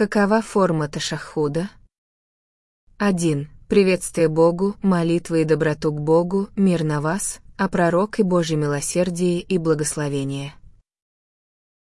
Какова форма ташахуда? 1. Приветствие Богу, молитвы и доброту к Богу, мир на вас, а пророк и Божье милосердие и благословение.